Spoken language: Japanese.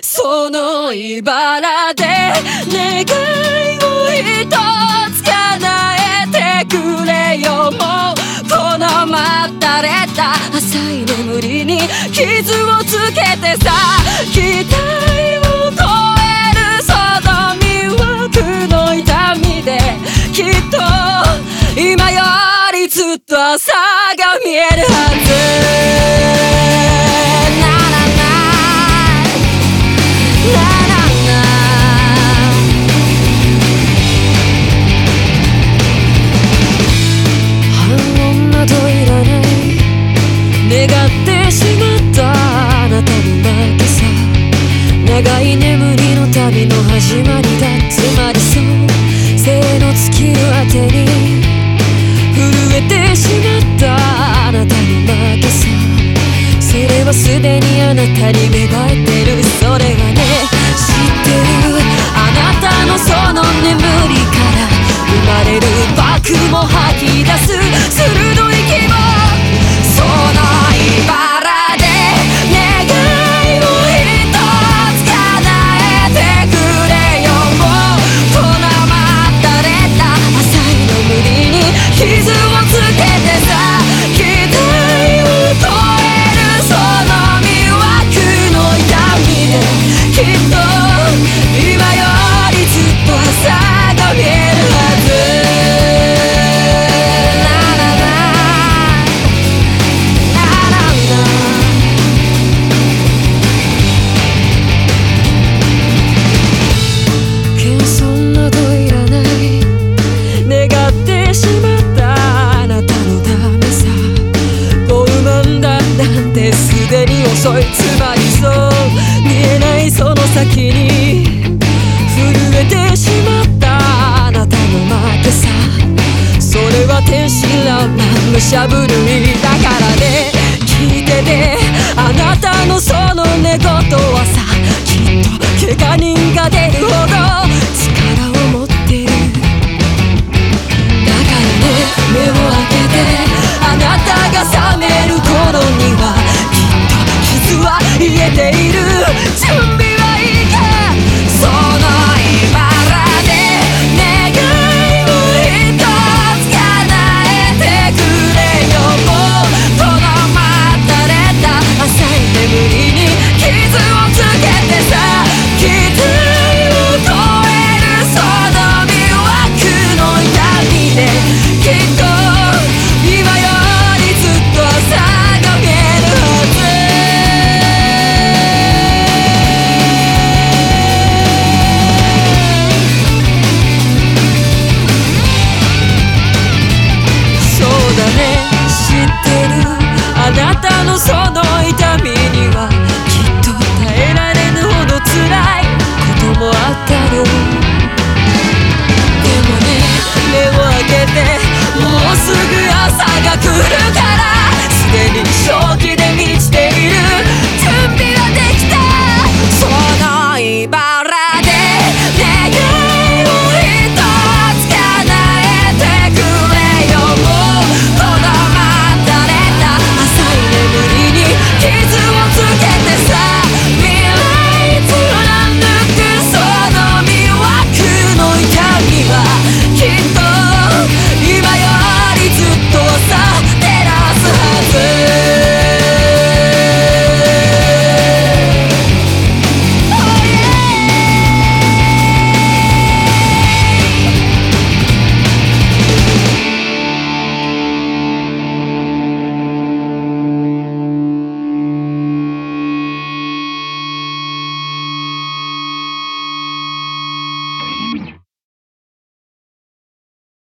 その茨で願いを一つ叶えてくれよもうこの待たれた。浅い眠りに傷をつけてさ期待を超えるその魅惑の痛みできっと今よりずっと朝が見える。はず願ってしまったあなたに負けさ。長い眠りの旅の始まりだ。つまりそう。背の尽きるあてに。震えてしまったあなたに負けさ。それはすでにあなたに芽生えてる。それがねそいつまりそう。見えないその先に。震えてしまったあなたの負けさ。それは天真爛漫武者震いだから